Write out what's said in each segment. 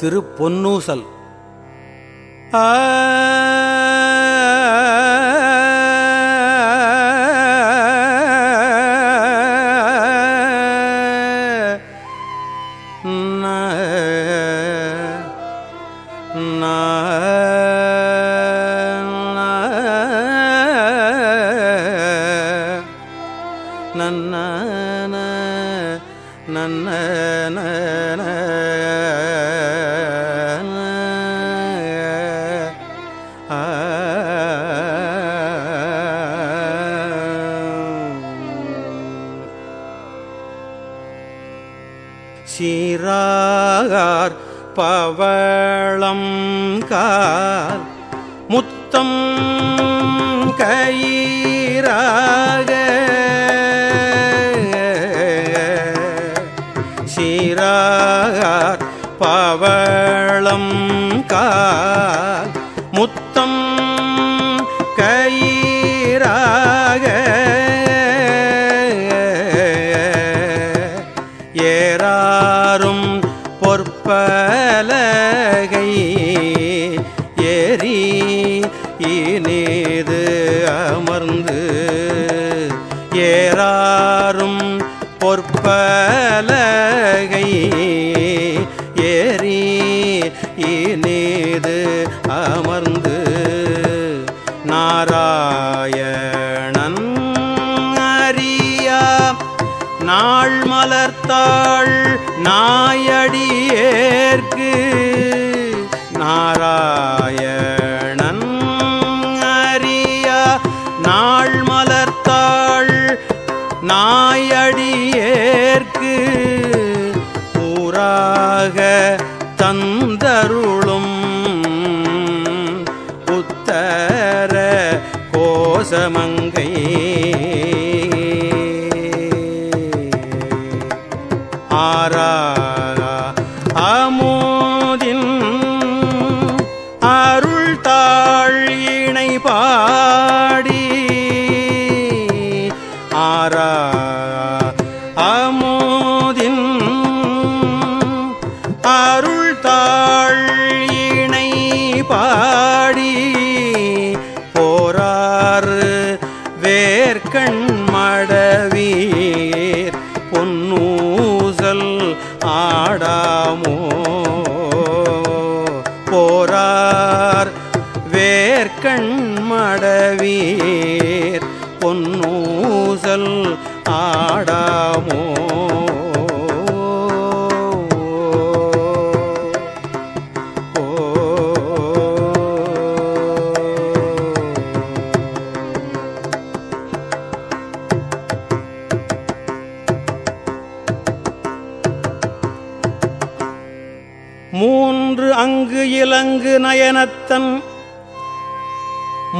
திருப்பொன்னூசல். ஆ நன்ன நன்ன சீராகார் பவளம் கால் முத்தம் கயிறாக காலம் கால் நாள் மலர்த்தாள் நாயடியேற்கு. நாராயணன் அறியா நாள் மலர்த்தாள் நாயடியேற்கு. ஊராக தந்தருளும் புத்தர கோசமங்கை ஆராரா. அமோதின் அருள் தாழினை பாடி. ஆரா. அமோதின் அருள் தாழினை பாடி. நயனத்தன்.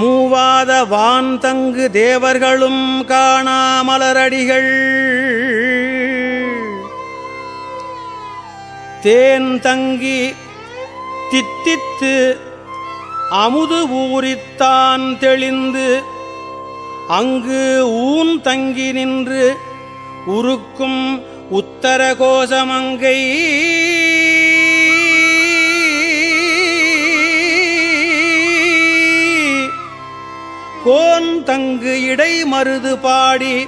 மூவாத வான் தங்கு தேவர்களும் காணாமலரடிகள் தேன் தங்கி தித்தித்து அமுது ஊரித்தான் தெளிந்து. அங்கு ஊன் தங்கி நின்று உருக்கும் உத்தர கோன் தங்கு இடை மருது பாடி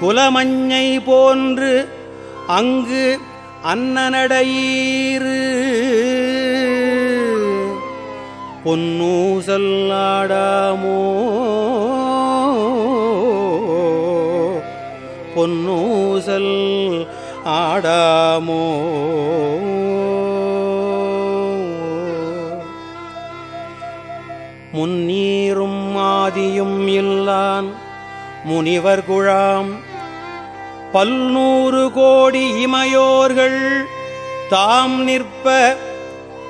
குலமஞ்சை போன்று அங்கு அன்னநடையீரு பொன்னூசல் ஆடாமோ? பொன்னூசல் ஆடாமோ? முன்னீர் ஆதியும் இல்லான் முனிவர் குழாம். பல்நூறு கோடி இமையோர்கள் தாம் நிற்ப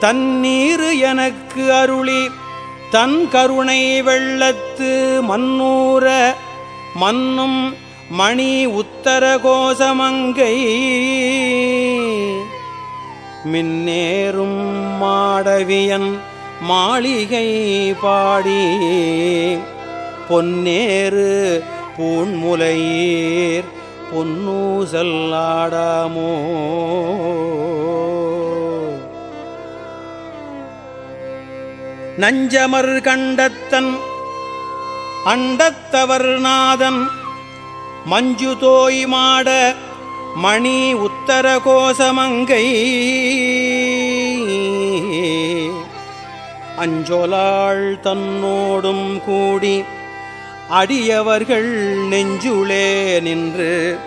தன்னீரு எனக்கு அருளி தன் கருணை வெள்ளத்து மன்னூர மன்னும் மணி உத்தர கோசமங்கை. மின்னேறும் மாடவியன் மாளிகை பாடி பொன்னேறு பூண்முலையீர் பொன்னூசல் ஆடாமோ. நஞ்சமர் கண்டத்தன் அண்டத்தவர் நாதன் மஞ்சு தோய் மாட மணி உத்தர கோசமங்கை. அஞ்சொலாள் தன்னோடும் கூடி அடியவர்கள் நெஞ்சுளே நின்று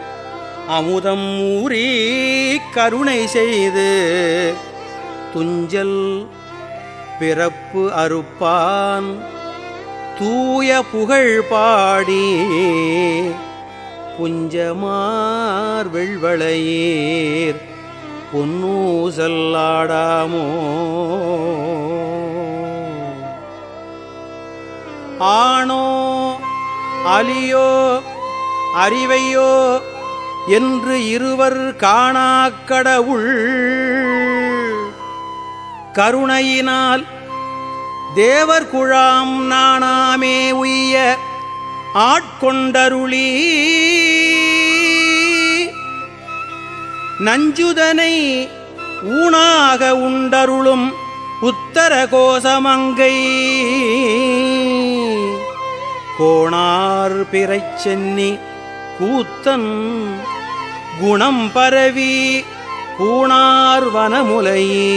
அமுதம் ஊறி கருணை செய்து துஞ்சல் பிறப்பு அறுப்பான். தூய புகழ் பாடி புஞ்சமார் வெள்வளையீர். பொன்னூசல்லாடாமோ ஆணோ அலியோ அறிவையோ என்று இருவர் காணாக்கடவுள் கருணையினால் தேவர் குழாம் நாணாமே உய்ய ஆட்கொண்டருளி. நஞ்சுதனை ஊனாக உண்டருளும் உத்தர கோசமங்கை கோணார் பிறைச் சென்னி கூத்தன் குணம் பரவி பூணார் வனமுலையீர்.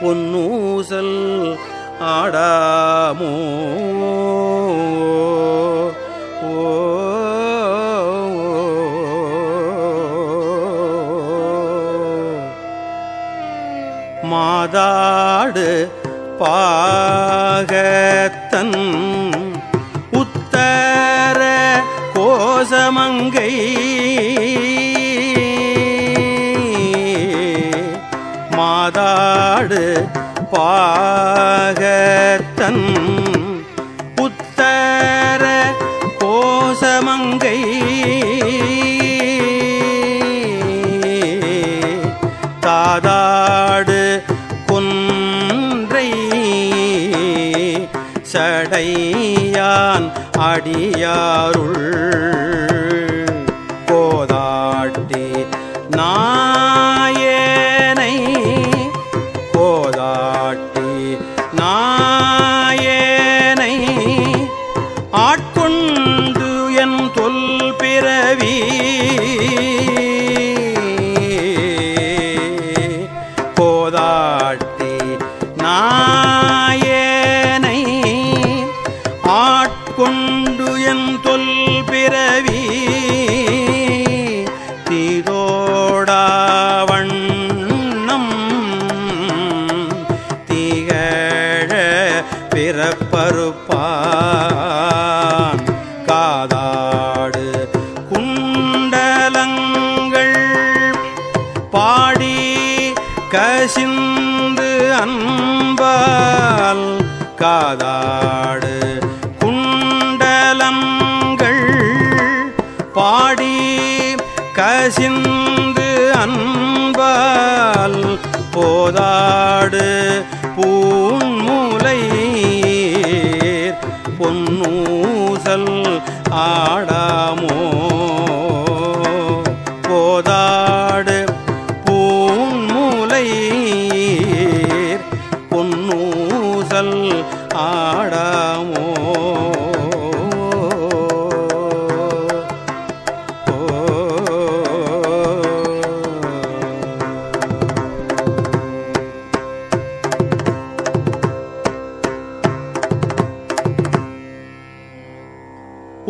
பொன்னூசல் ஆடாமோ மாதாடு பாகத்தன் கோசமங்கை மாதாடு பாகத்தன் புத்தர கோசமங்கை. தாதாடு குன்றை சடையான் அடியாருள்.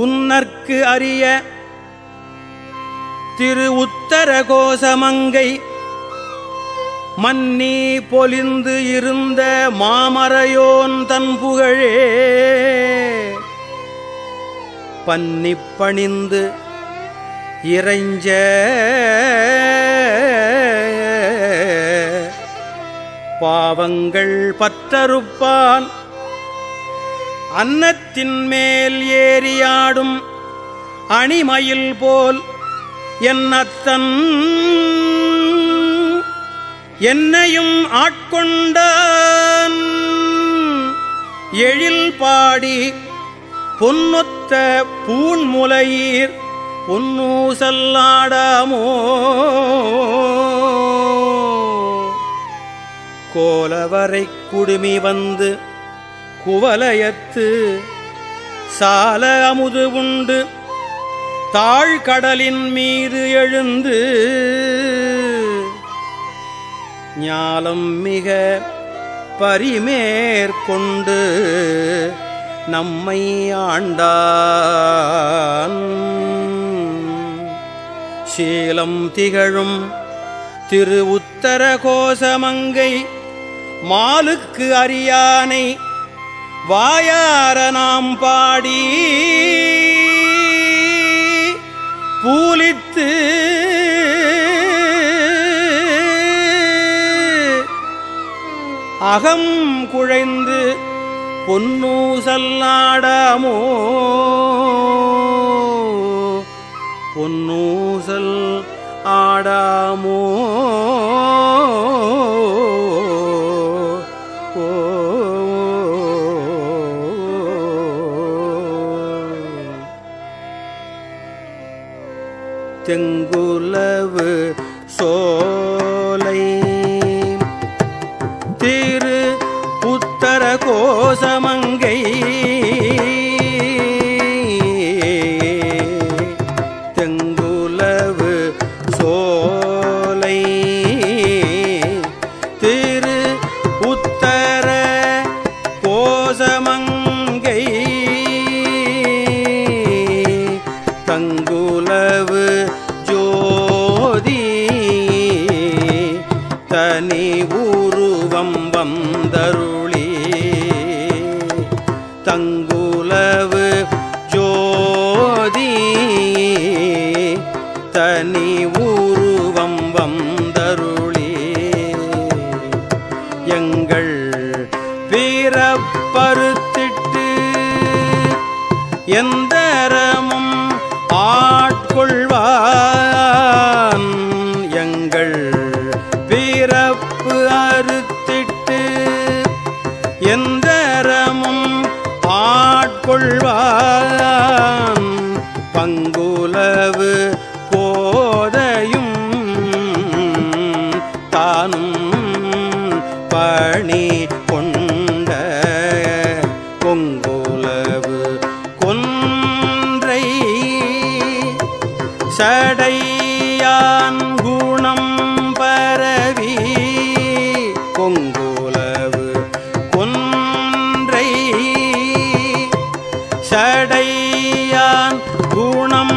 உன்னற்கு அறிய திரு உத்தர கோசமங்கை மன்னி பொலிந்து இருந்த மாமரையோன் தன் புகழே. பன்னி பணிந்து இறைஞ்ச பாவங்கள் பற்றறுப்பான். அன்னத்தின் மேல் ஏறியாடும் அணிமயில் போல் என்னத்தன் என்னையும் ஆட்கொண்டான். எழில் பாடி பொன்னொத்த பூண்முலையீர் பொன்னூசல்லாடாமோ கோலவரை குடுமி வந்து குவலயத்து சால அமுது உண்டு. தாழ்கடலின் மீது எழுந்து ஞாலம் மிக பரிமேற்கொண்டு நம்மை ஆண்டான். சீலம் திகழும் திரு உத்தர கோசமங்கை மாலுக்கு அரியானை வாயார நாம் பாடி. பூலித்து அகம் குழைந்து பொன்னூசல்லாடமோ. பொன்னூசல் ஆடாமோ. தெங்குலவு சோலை. திரு புத்தர கோசமங்கை தெங்குலவு சோலை. திரு புத்தர கோசமங்கை பருத்திட்டு எந்தரமும் ஆட்கொள்வார். உடையான் குணம்